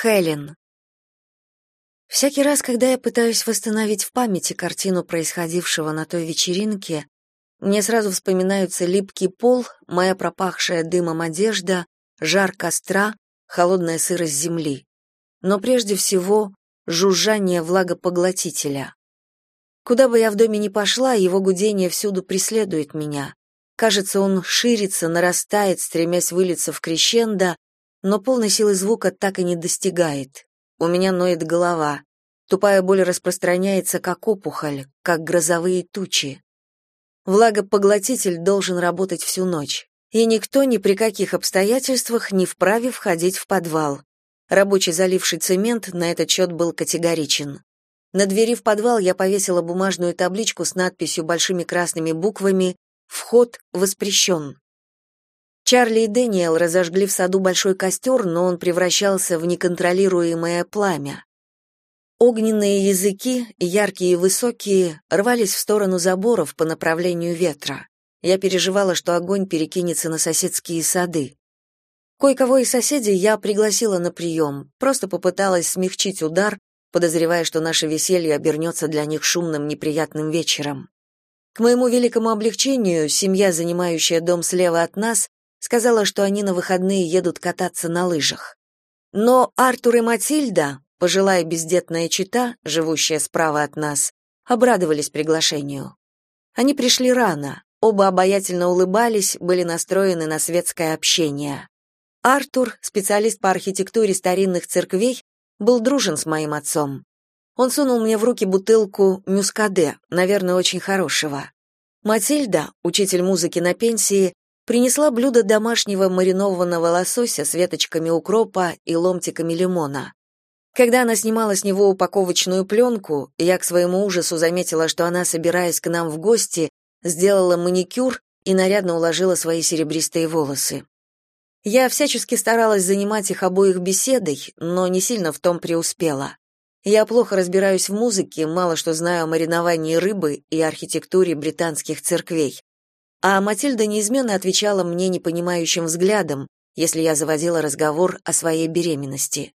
Хелен. Всякий раз, когда я пытаюсь восстановить в памяти картину происходившего на той вечеринке, мне сразу вспоминаются липкий пол, моя пропахшая дымом одежда, жар костра, холодная сырость земли. Но прежде всего жужжание влагопоглотителя. Куда бы я в доме ни пошла, его гудение всюду преследует меня. Кажется, он ширится, нарастает, стремясь вылиться в крещендо, но полной силы звука так и не достигает. У меня ноет голова. Тупая боль распространяется, как опухоль, как грозовые тучи. Влагопоглотитель должен работать всю ночь. И никто ни при каких обстоятельствах не вправе входить в подвал. Рабочий, заливший цемент, на этот счет был категоричен. На двери в подвал я повесила бумажную табличку с надписью большими красными буквами «Вход воспрещен». Чарли и Дэниел разожгли в саду большой костер, но он превращался в неконтролируемое пламя. Огненные языки, яркие и высокие, рвались в сторону заборов по направлению ветра. Я переживала, что огонь перекинется на соседские сады. Кое-кого из соседей я пригласила на прием, просто попыталась смягчить удар, подозревая, что наше веселье обернется для них шумным неприятным вечером. К моему великому облегчению, семья, занимающая дом слева от нас, сказала, что они на выходные едут кататься на лыжах. Но Артур и Матильда, пожилая бездетная чита, живущая справа от нас, обрадовались приглашению. Они пришли рано, оба обаятельно улыбались, были настроены на светское общение. Артур, специалист по архитектуре старинных церквей, был дружен с моим отцом. Он сунул мне в руки бутылку мюскаде, наверное, очень хорошего. Матильда, учитель музыки на пенсии, принесла блюдо домашнего маринованного лосося с веточками укропа и ломтиками лимона. Когда она снимала с него упаковочную пленку, я к своему ужасу заметила, что она, собираясь к нам в гости, сделала маникюр и нарядно уложила свои серебристые волосы. Я всячески старалась занимать их обоих беседой, но не сильно в том преуспела. Я плохо разбираюсь в музыке, мало что знаю о мариновании рыбы и архитектуре британских церквей. А Матильда неизменно отвечала мне непонимающим взглядом, если я заводила разговор о своей беременности.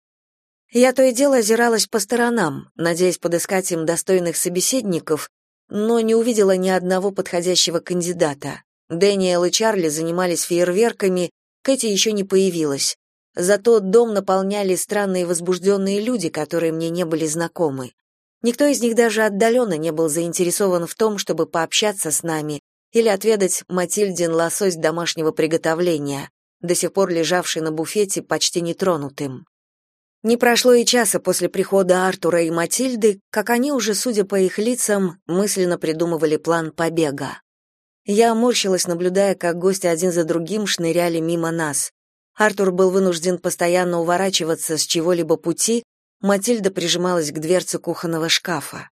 Я то и дело озиралась по сторонам, надеясь подыскать им достойных собеседников, но не увидела ни одного подходящего кандидата. Дэниел и Чарли занимались фейерверками, Кэти еще не появилась. Зато дом наполняли странные возбужденные люди, которые мне не были знакомы. Никто из них даже отдаленно не был заинтересован в том, чтобы пообщаться с нами или отведать Матильдин лосось домашнего приготовления, до сих пор лежавший на буфете почти нетронутым. Не прошло и часа после прихода Артура и Матильды, как они уже, судя по их лицам, мысленно придумывали план побега. Я морщилась, наблюдая, как гости один за другим шныряли мимо нас. Артур был вынужден постоянно уворачиваться с чего-либо пути, Матильда прижималась к дверце кухонного шкафа.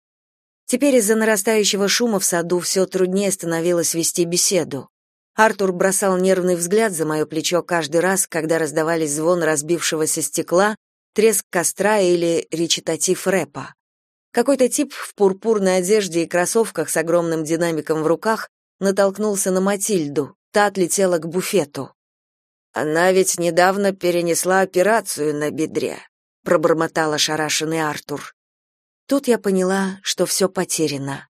Теперь из-за нарастающего шума в саду все труднее становилось вести беседу. Артур бросал нервный взгляд за мое плечо каждый раз, когда раздавались звон разбившегося стекла, треск костра или речитатив рэпа. Какой-то тип в пурпурной одежде и кроссовках с огромным динамиком в руках натолкнулся на Матильду, та отлетела к буфету. «Она ведь недавно перенесла операцию на бедре», — пробормотал ошарашенный Артур. Тут я поняла, что все потеряно.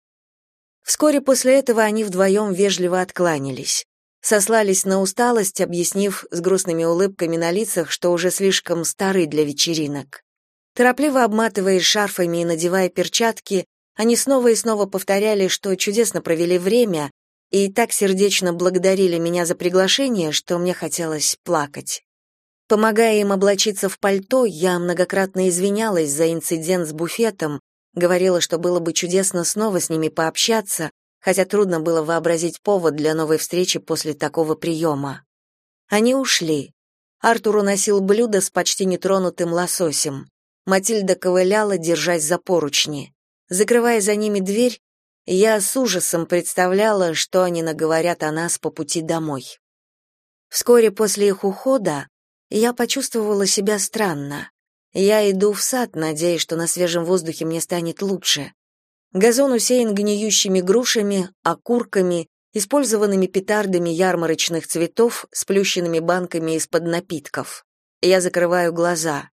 Вскоре после этого они вдвоем вежливо откланялись. Сослались на усталость, объяснив с грустными улыбками на лицах, что уже слишком стары для вечеринок. Торопливо обматываясь шарфами и надевая перчатки, они снова и снова повторяли, что чудесно провели время, и так сердечно благодарили меня за приглашение, что мне хотелось плакать. Помогая им облачиться в пальто, я многократно извинялась за инцидент с буфетом, говорила, что было бы чудесно снова с ними пообщаться, хотя трудно было вообразить повод для новой встречи после такого приема. Они ушли. Артур уносил блюдо с почти нетронутым лососем. Матильда ковыляла, держась за поручни. Закрывая за ними дверь, я с ужасом представляла, что они наговорят о нас по пути домой. Вскоре после их ухода я почувствовала себя странно. Я иду в сад, надеясь, что на свежем воздухе мне станет лучше. Газон усеян гниющими грушами, окурками, использованными петардами ярмарочных цветов, сплющенными банками из-под напитков. Я закрываю глаза.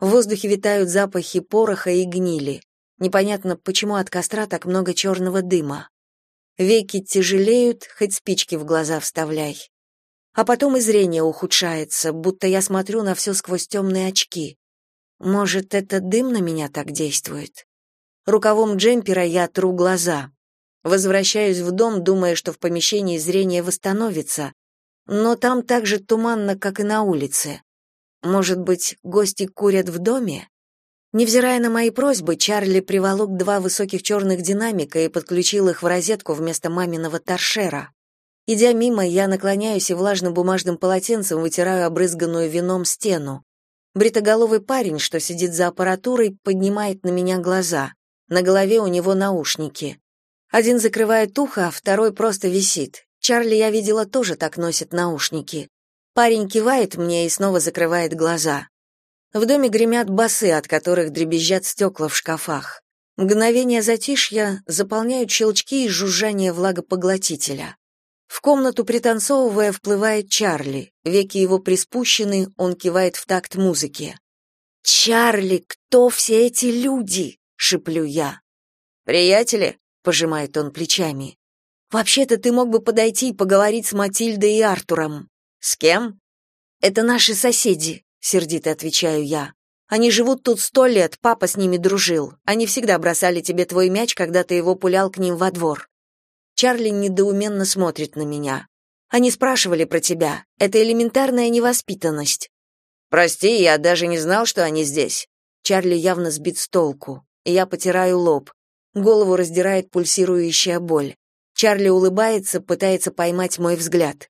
В воздухе витают запахи пороха и гнили. Непонятно, почему от костра так много черного дыма. Веки тяжелеют, хоть спички в глаза вставляй. А потом и зрение ухудшается, будто я смотрю на все сквозь темные очки. Может, это дым на меня так действует? Рукавом джемпера я тру глаза. Возвращаюсь в дом, думая, что в помещении зрение восстановится, но там так же туманно, как и на улице. Может быть, гости курят в доме? Невзирая на мои просьбы, Чарли приволок два высоких черных динамика и подключил их в розетку вместо маминого торшера. Идя мимо, я наклоняюсь и влажным бумажным полотенцем вытираю обрызганную вином стену. Бритоголовый парень, что сидит за аппаратурой, поднимает на меня глаза. На голове у него наушники. Один закрывает ухо, а второй просто висит. Чарли, я видела, тоже так носит наушники. Парень кивает мне и снова закрывает глаза. В доме гремят басы, от которых дребезжат стекла в шкафах. Мгновение затишья заполняют щелчки и жужжание влагопоглотителя. В комнату, пританцовывая, вплывает Чарли. Веки его приспущены, он кивает в такт музыки. «Чарли, кто все эти люди?» — шеплю я. «Приятели?» — пожимает он плечами. «Вообще-то ты мог бы подойти и поговорить с Матильдой и Артуром». «С кем?» «Это наши соседи», — сердито отвечаю я. «Они живут тут сто лет, папа с ними дружил. Они всегда бросали тебе твой мяч, когда ты его пулял к ним во двор. Чарли недоуменно смотрит на меня. Они спрашивали про тебя. Это элементарная невоспитанность. Прости, я даже не знал, что они здесь. Чарли явно сбит с толку. Я потираю лоб. Голову раздирает пульсирующая боль. Чарли улыбается, пытается поймать мой взгляд.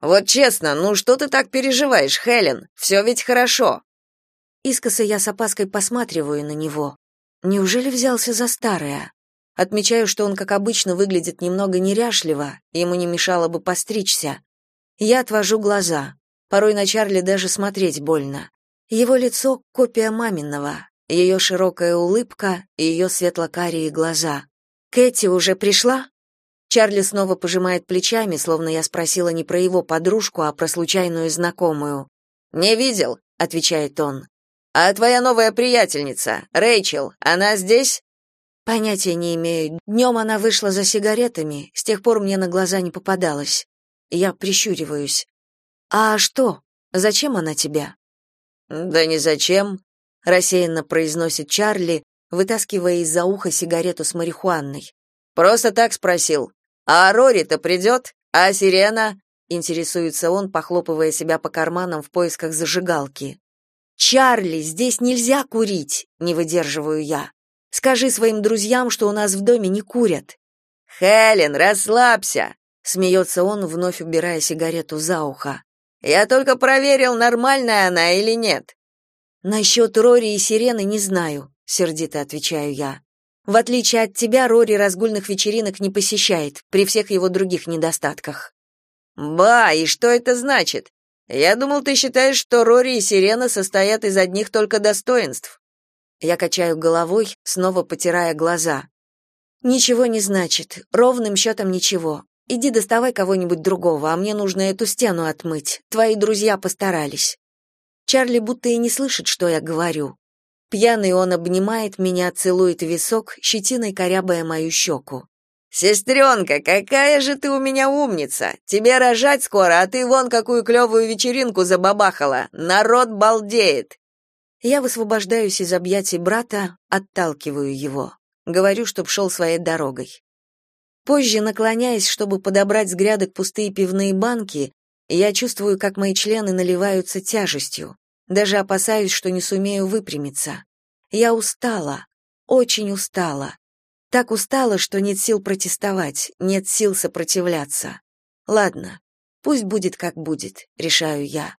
Вот честно, ну что ты так переживаешь, Хелен? Все ведь хорошо. Искоса я с опаской посматриваю на него. Неужели взялся за старое? Отмечаю, что он, как обычно, выглядит немного неряшливо, ему не мешало бы постричься. Я отвожу глаза. Порой на Чарли даже смотреть больно. Его лицо — копия маминого, ее широкая улыбка и ее светло-карие глаза. «Кэти уже пришла?» Чарли снова пожимает плечами, словно я спросила не про его подружку, а про случайную знакомую. «Не видел», — отвечает он. «А твоя новая приятельница, Рэйчел, она здесь?» Понятия не имею. Днем она вышла за сигаретами, с тех пор мне на глаза не попадалась. Я прищуриваюсь. А что? Зачем она тебя? Да не зачем, рассеянно произносит Чарли, вытаскивая из-за уха сигарету с марихуаной. Просто так спросил. А Рори-то придет? А Сирена? Интересуется он, похлопывая себя по карманам в поисках зажигалки. Чарли, здесь нельзя курить, не выдерживаю я. Скажи своим друзьям, что у нас в доме не курят. Хелен, расслабься, смеется он, вновь убирая сигарету за ухо. Я только проверил, нормальная она или нет. Насчет Рори и Сирены не знаю, сердито отвечаю я. В отличие от тебя, Рори разгульных вечеринок не посещает, при всех его других недостатках. Ба, и что это значит? Я думал, ты считаешь, что Рори и Сирена состоят из одних только достоинств. Я качаю головой, снова потирая глаза. Ничего не значит, ровным счетом ничего. Иди доставай кого-нибудь другого, а мне нужно эту стену отмыть. Твои друзья постарались. Чарли будто и не слышит, что я говорю. Пьяный он обнимает меня, целует висок, щетиной корябая мою щеку. «Сестренка, какая же ты у меня умница! Тебе рожать скоро, а ты вон какую клевую вечеринку забабахала! Народ балдеет!» Я высвобождаюсь из объятий брата, отталкиваю его. Говорю, чтоб шел своей дорогой. Позже, наклоняясь, чтобы подобрать с грядок пустые пивные банки, я чувствую, как мои члены наливаются тяжестью. Даже опасаюсь, что не сумею выпрямиться. Я устала, очень устала. Так устала, что нет сил протестовать, нет сил сопротивляться. Ладно, пусть будет как будет, решаю я.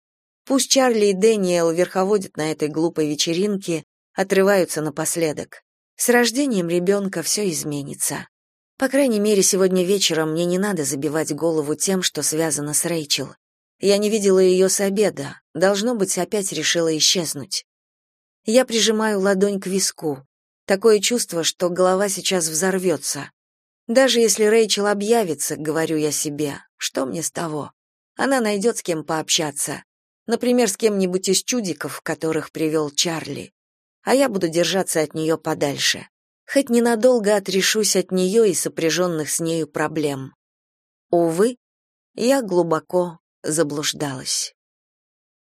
Пусть Чарли и Дэниел верховодят на этой глупой вечеринке, отрываются напоследок. С рождением ребенка все изменится. По крайней мере, сегодня вечером мне не надо забивать голову тем, что связано с Рэйчел. Я не видела ее с обеда, должно быть, опять решила исчезнуть. Я прижимаю ладонь к виску. Такое чувство, что голова сейчас взорвется. Даже если Рэйчел объявится, говорю я себе, что мне с того? Она найдет с кем пообщаться. Например, с кем-нибудь из чудиков, которых привел Чарли. А я буду держаться от нее подальше. Хоть ненадолго отрешусь от нее и сопряженных с нею проблем. Увы, я глубоко заблуждалась.